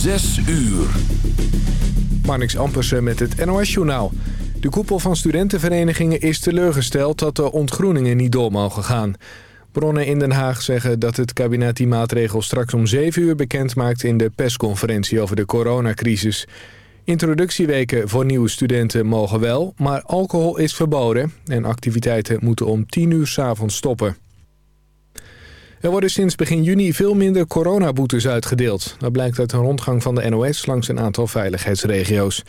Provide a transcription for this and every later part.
Zes uur. Marnix Ampersen met het NOS-journaal. De koepel van studentenverenigingen is teleurgesteld dat de ontgroeningen niet door mogen gaan. Bronnen in Den Haag zeggen dat het kabinet die maatregel straks om 7 uur bekend maakt in de persconferentie over de coronacrisis. Introductieweken voor nieuwe studenten mogen wel, maar alcohol is verboden en activiteiten moeten om 10 uur s'avonds stoppen. Er worden sinds begin juni veel minder coronaboetes uitgedeeld. Dat blijkt uit een rondgang van de NOS langs een aantal veiligheidsregio's.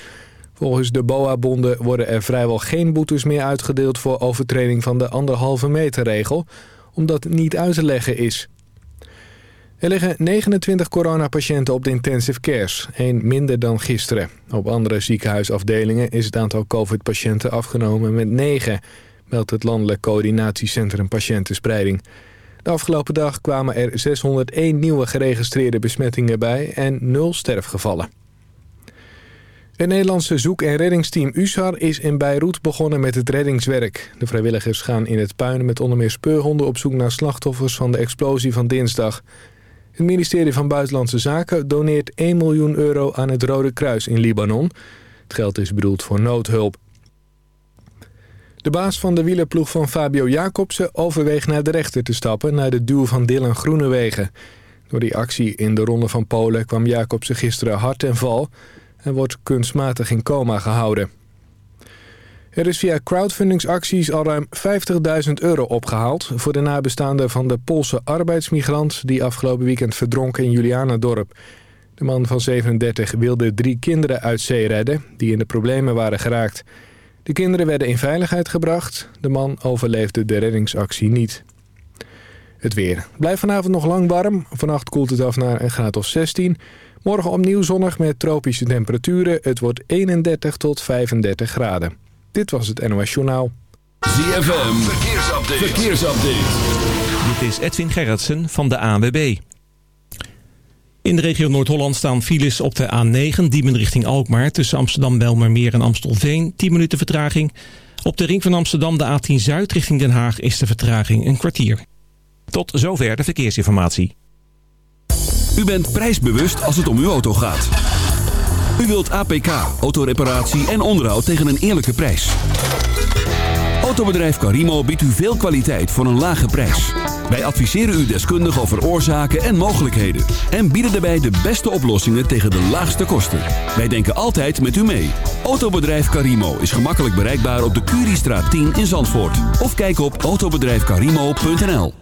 Volgens de BOA-bonden worden er vrijwel geen boetes meer uitgedeeld... voor overtreding van de anderhalve meter regel, omdat niet uit te leggen is. Er liggen 29 coronapatiënten op de intensive cares, één minder dan gisteren. Op andere ziekenhuisafdelingen is het aantal covid-patiënten afgenomen met 9... meldt het Landelijk Coördinatiecentrum Patiëntenspreiding... De afgelopen dag kwamen er 601 nieuwe geregistreerde besmettingen bij en 0 sterfgevallen. Het Nederlandse zoek- en reddingsteam USAR is in Beirut begonnen met het reddingswerk. De vrijwilligers gaan in het puin met onder meer speurhonden op zoek naar slachtoffers van de explosie van dinsdag. Het ministerie van Buitenlandse Zaken doneert 1 miljoen euro aan het Rode Kruis in Libanon. Het geld is bedoeld voor noodhulp. De baas van de wielerploeg van Fabio Jacobsen overweegt naar de rechter te stappen... naar de duw van Dylan Groenewegen. Door die actie in de Ronde van Polen kwam Jacobsen gisteren hard ten val... en wordt kunstmatig in coma gehouden. Er is via crowdfundingsacties al ruim 50.000 euro opgehaald... voor de nabestaanden van de Poolse arbeidsmigrant... die afgelopen weekend verdronk in Julianadorp. De man van 37 wilde drie kinderen uit zee redden... die in de problemen waren geraakt... De kinderen werden in veiligheid gebracht. De man overleefde de reddingsactie niet. Het weer. Blijft vanavond nog lang warm. Vannacht koelt het af naar een graad of 16. Morgen opnieuw zonnig met tropische temperaturen. Het wordt 31 tot 35 graden. Dit was het NOS Journaal. ZFM. Verkeersupdate. Verkeersupdate. Dit is Edwin Gerritsen van de ANWB. In de regio Noord-Holland staan files op de A9, Diemen richting Alkmaar... tussen Amsterdam-Belmermeer en Amstelveen, 10 minuten vertraging. Op de ring van Amsterdam, de A10 Zuid richting Den Haag... is de vertraging een kwartier. Tot zover de verkeersinformatie. U bent prijsbewust als het om uw auto gaat. U wilt APK, autoreparatie en onderhoud tegen een eerlijke prijs. Autobedrijf Carimo biedt u veel kwaliteit voor een lage prijs. Wij adviseren u deskundig over oorzaken en mogelijkheden. En bieden daarbij de beste oplossingen tegen de laagste kosten. Wij denken altijd met u mee. Autobedrijf Carimo is gemakkelijk bereikbaar op de Curiestraat 10 in Zandvoort. Of kijk op autobedrijfcarimo.nl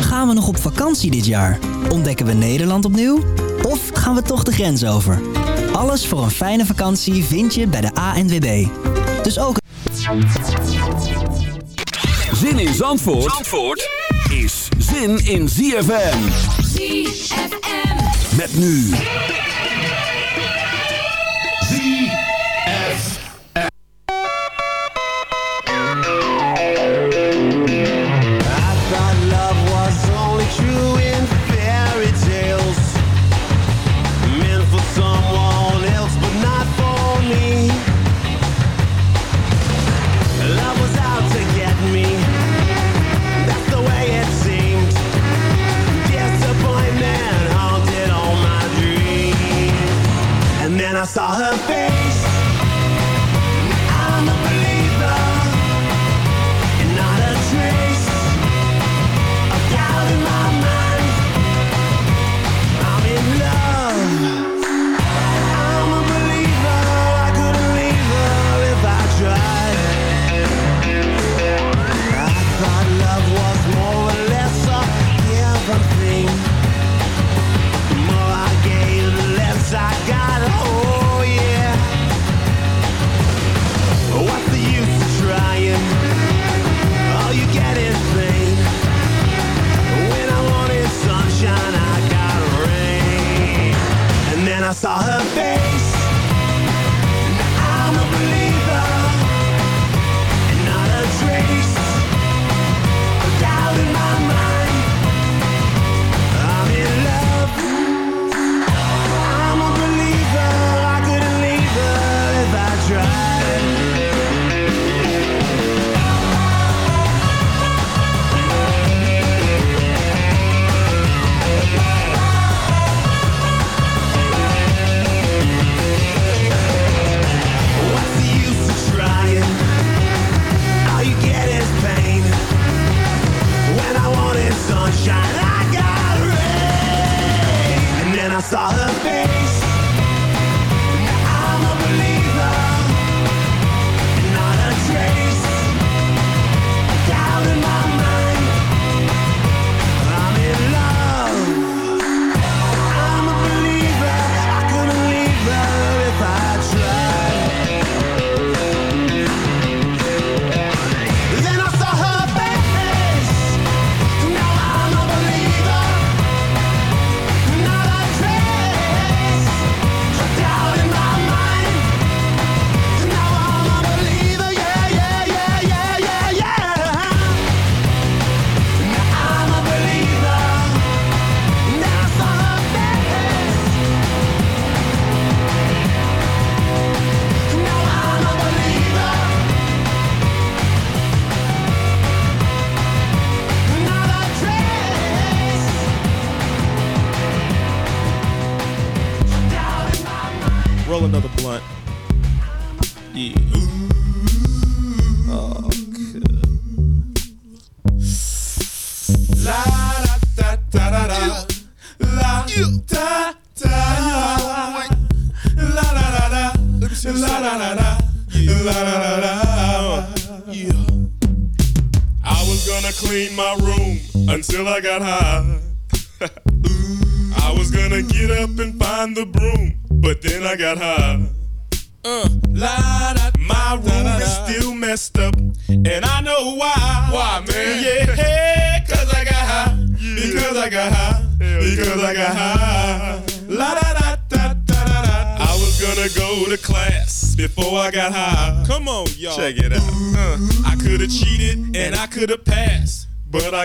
Gaan we nog op vakantie dit jaar? Ontdekken we Nederland opnieuw? Of gaan we toch de grens over? Alles voor een fijne vakantie vind je bij de ANWB. Dus ook... Zin in Zandvoort, Zandvoort is zin in ZFM. ZFM. Met nu.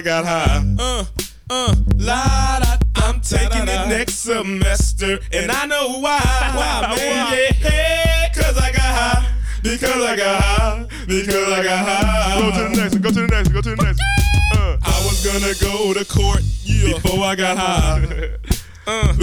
Got high. Uh, uh, la da. I'm taking it next semester, and I know why. Why, man? Yeah, cause I got high. Because I got high. Because I got high. Go to the next one. Go to the next one. Go to the next one. Uh, I was gonna go to court before I got high. Uh,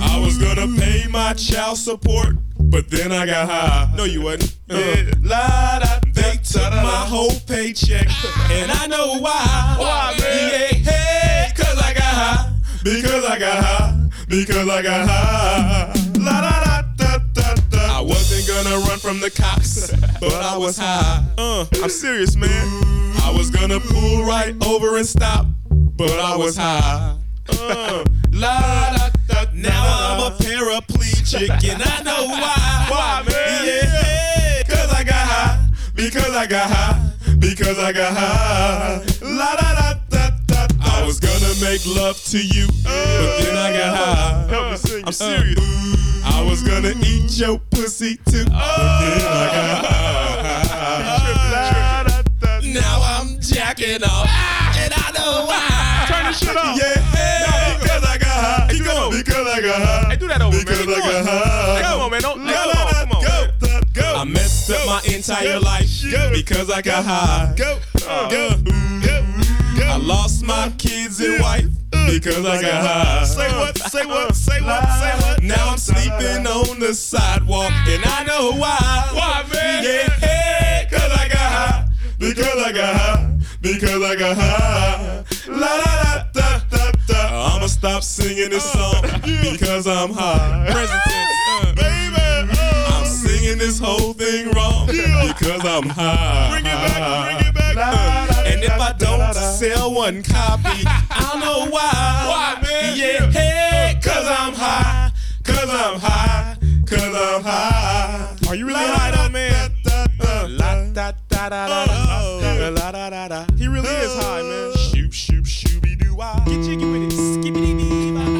I was gonna pay my child support, but then I got high. No, you wasn't. Yeah. La, da, they took my whole paycheck, and I know why. Why, man? Yeah, hey, cause I got high. Because I got high. Because I got high. La da da da da da. I wasn't gonna run from the cops, but I was high. Uh, I'm serious, man. I was gonna pull right over and stop, but I was high. Uh, la da. Now I'm a paraplegic, and I know why. Why, man? Yeah, cause I got high. Because I got high. Because I got high. La da da da da. I was gonna make love to you, but then I got high. Help me sing. I'm serious. Uh, I was gonna eat your pussy too, but then I got uh, high. Now I'm jacking off, and I know why. Turn the shit off. Yeah, high. Hey, do that over, because man. I got high. Come on, man. Don't, come on, come on. Go, go. I messed up my entire life because I got high. Go, uh-huh. go, go, go. I lost my kids and wife uh, because I got high. Uh-huh. Say what? Say what? Say what? Say what? Now I'm sleeping on the sidewalk and I know why. Why, man? Yeah, hey, cause I got high. Because I got high. Because I got high. La la la da da. Stop singing this song because I'm high. Present tense, uh, baby. I'm singing this whole thing wrong because I'm high. Bring it back, bring it back. Uh, and if I don't sell one copy, I don't know why. Why, man? Yeah, hey, cause I'm high. Cause I'm high. Cause I'm high. Are you really high though, man? La la. He really is high, man. Shoop shoop shooby Get jiggy with it. Skibbity bee.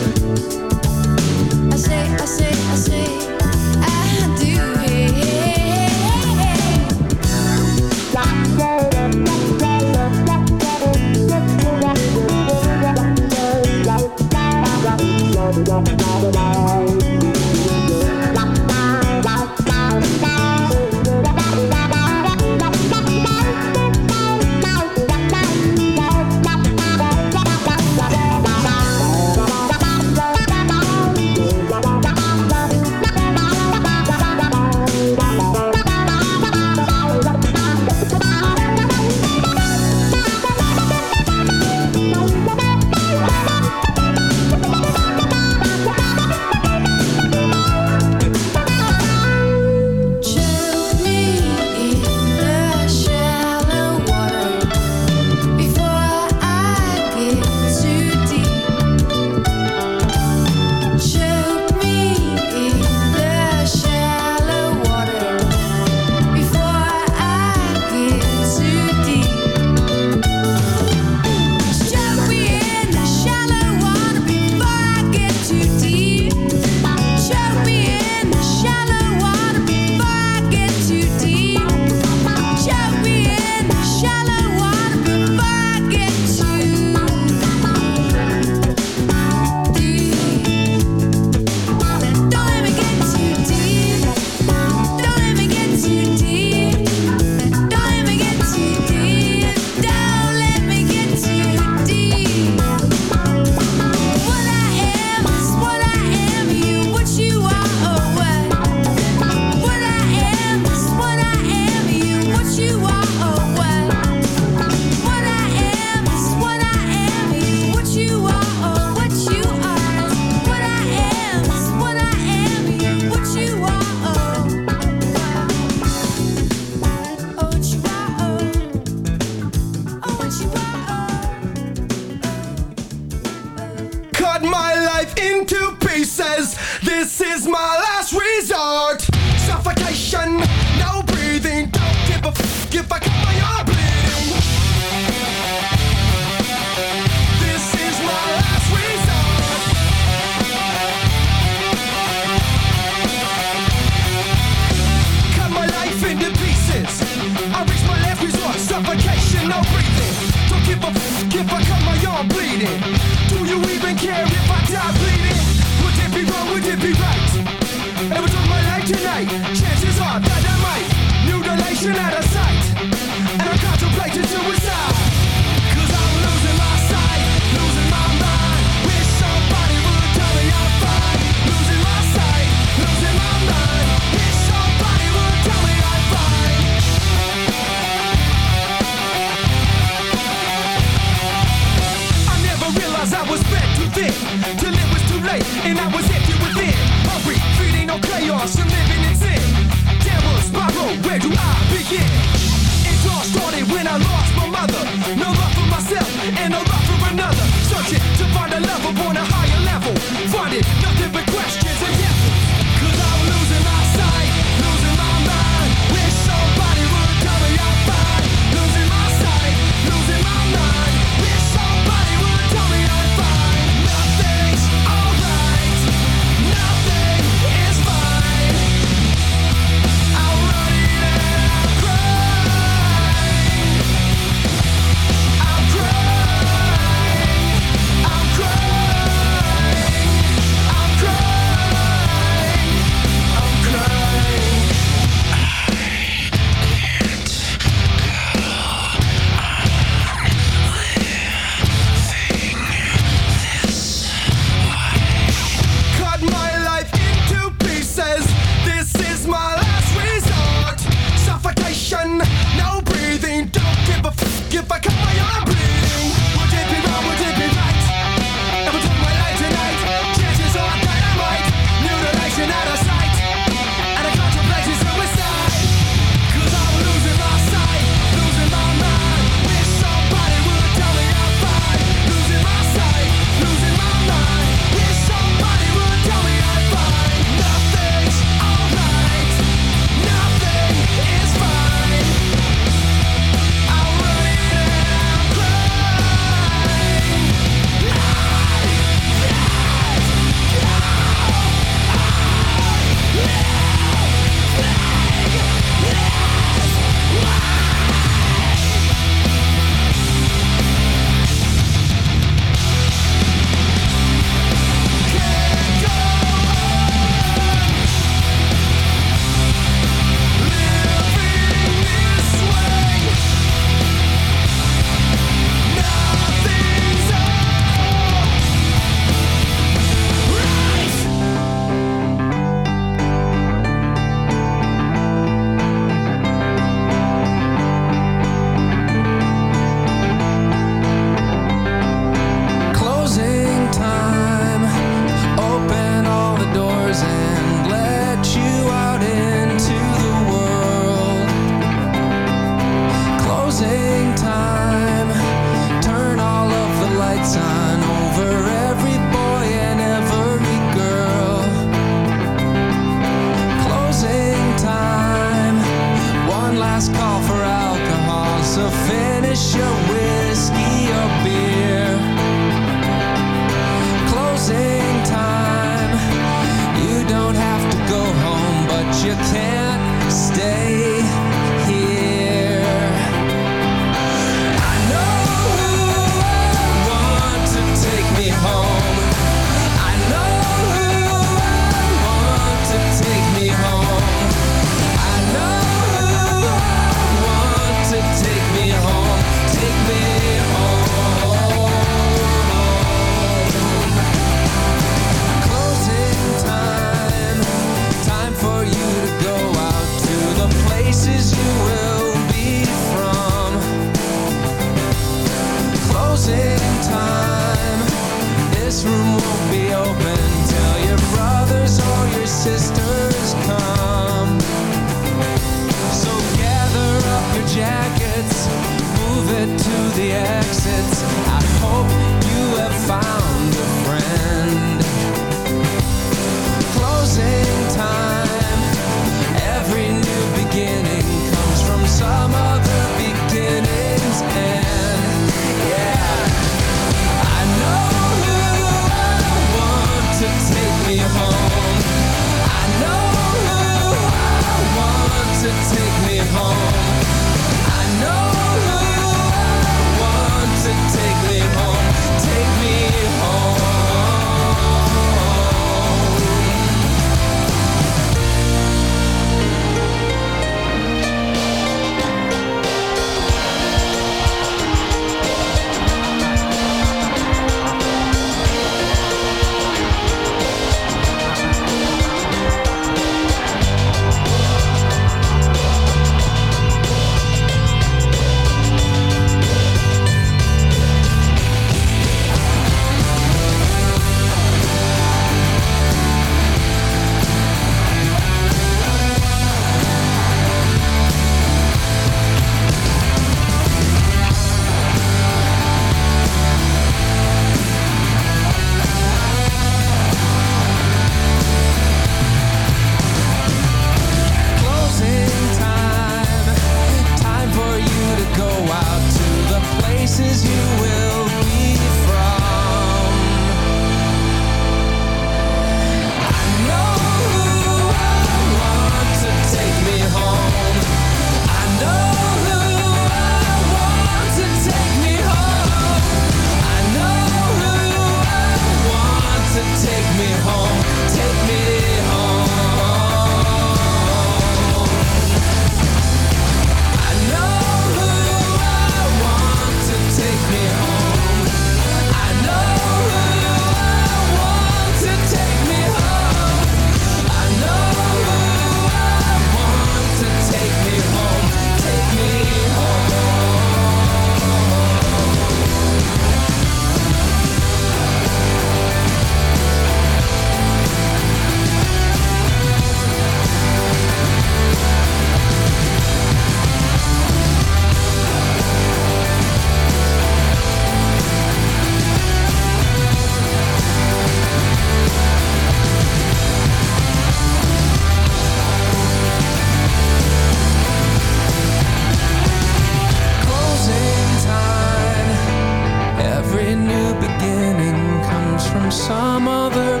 from some other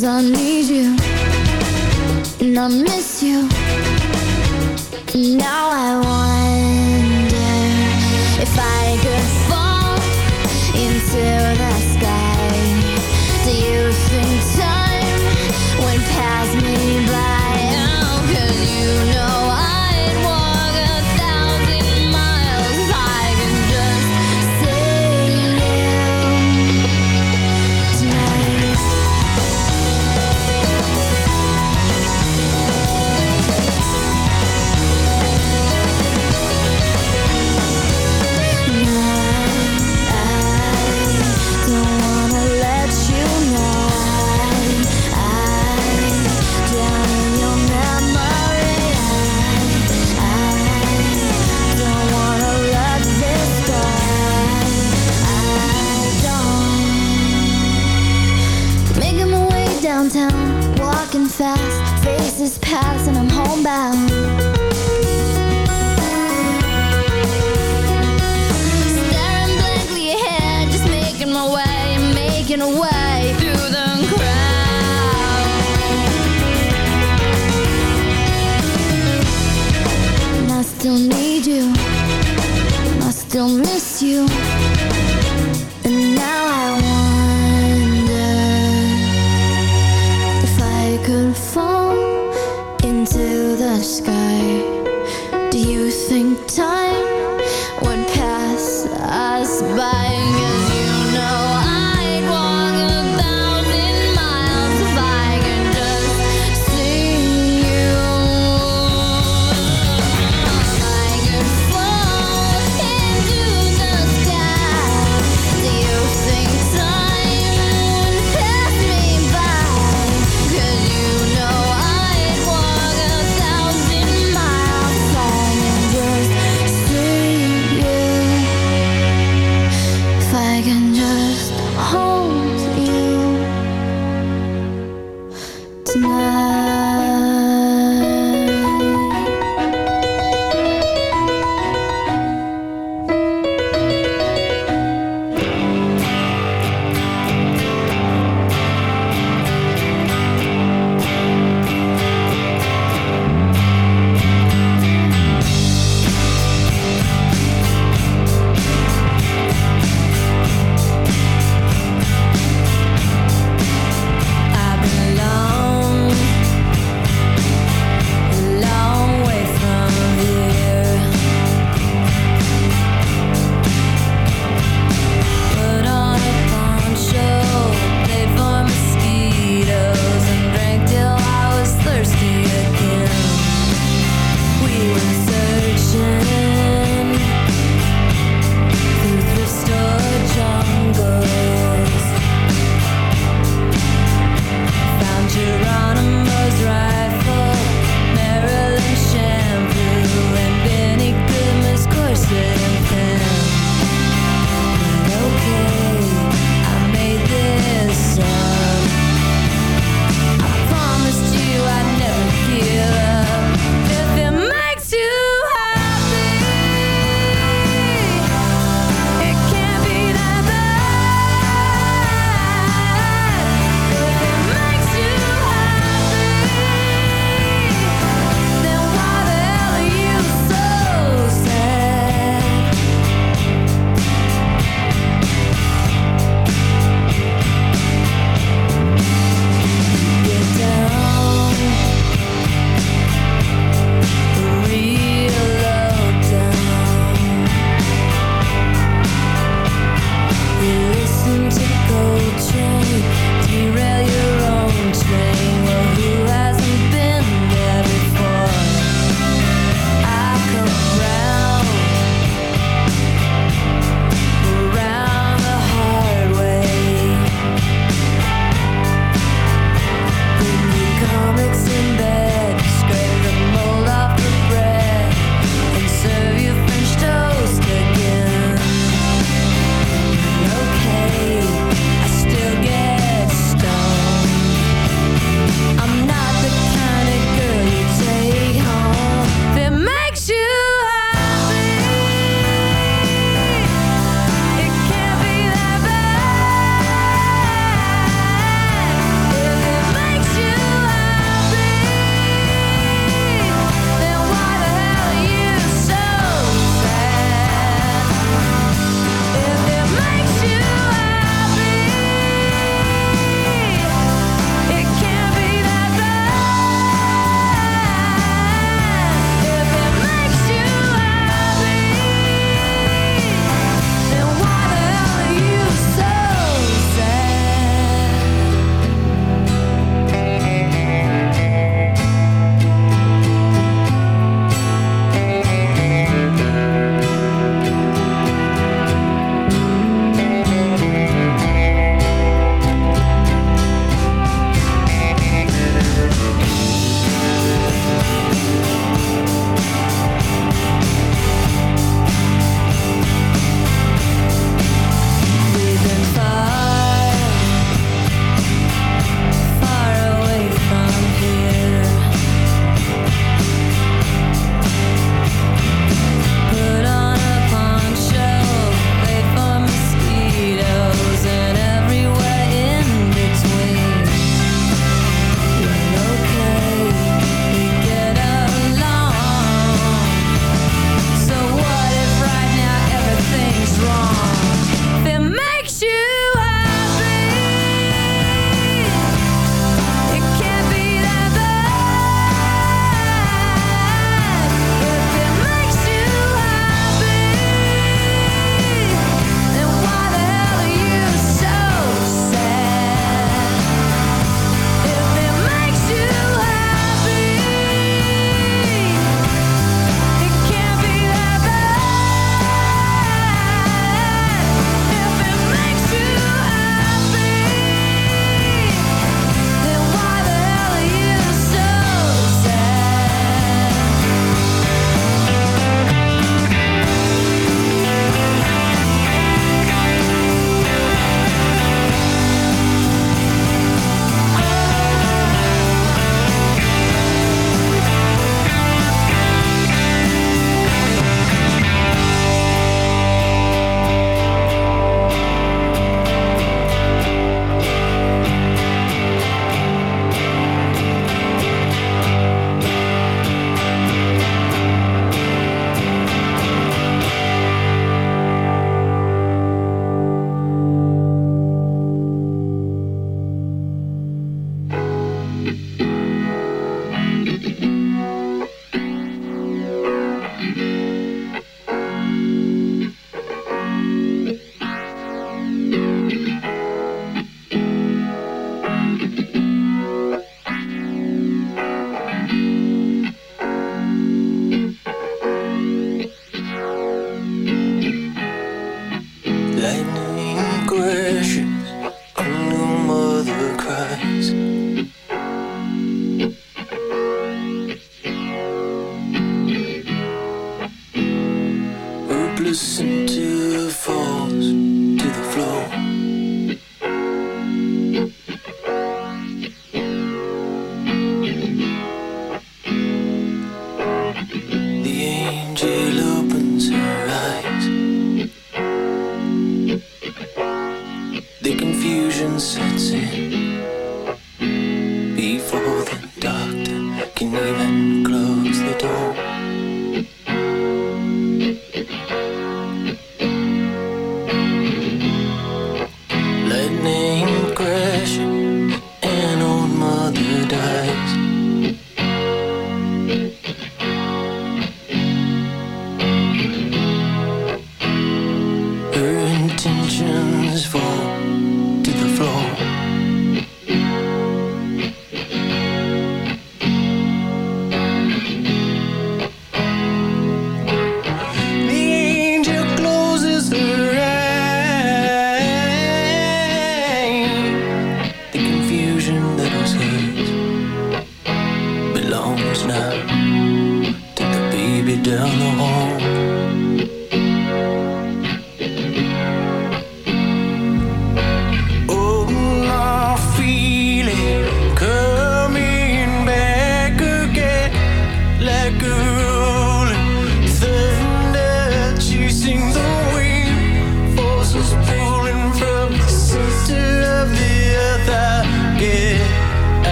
Cause I need you And I miss you. And now I want promise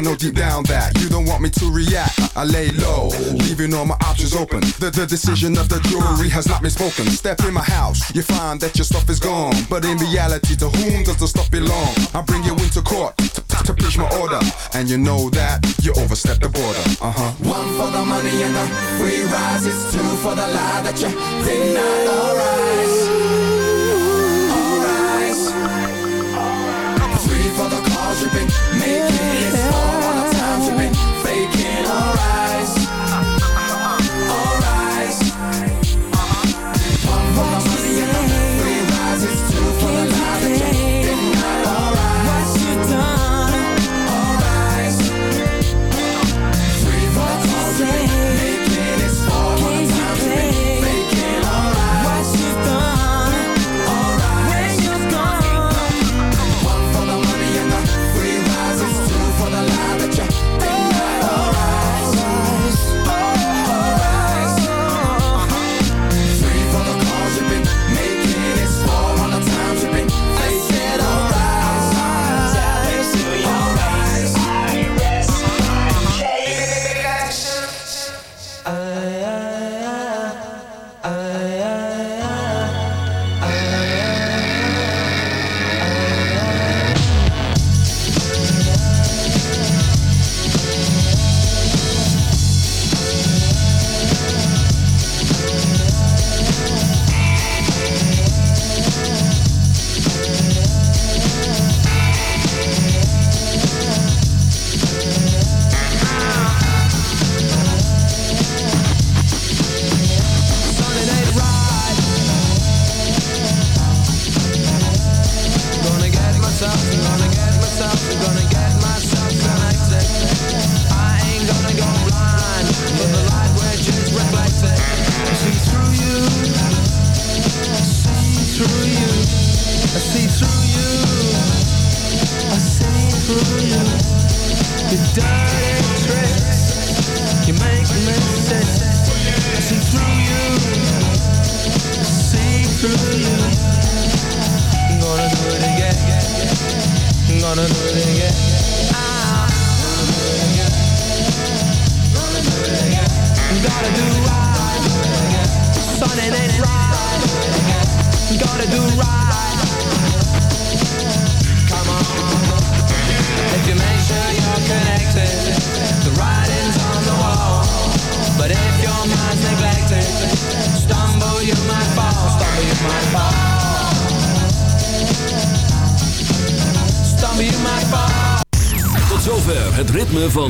I know deep down that you don't want me to react. I lay low, leaving all my options open. The, the decision of the jury has not been spoken. Step in my house, you find that your stuff is gone. But in reality, to whom does the stuff belong? I bring you into court to, to my order. And you know that you overstep the border. Uh huh. One for the money and the free rise. It's two for the lie that you deny. All rise. All rise. Three for the calls you've been making.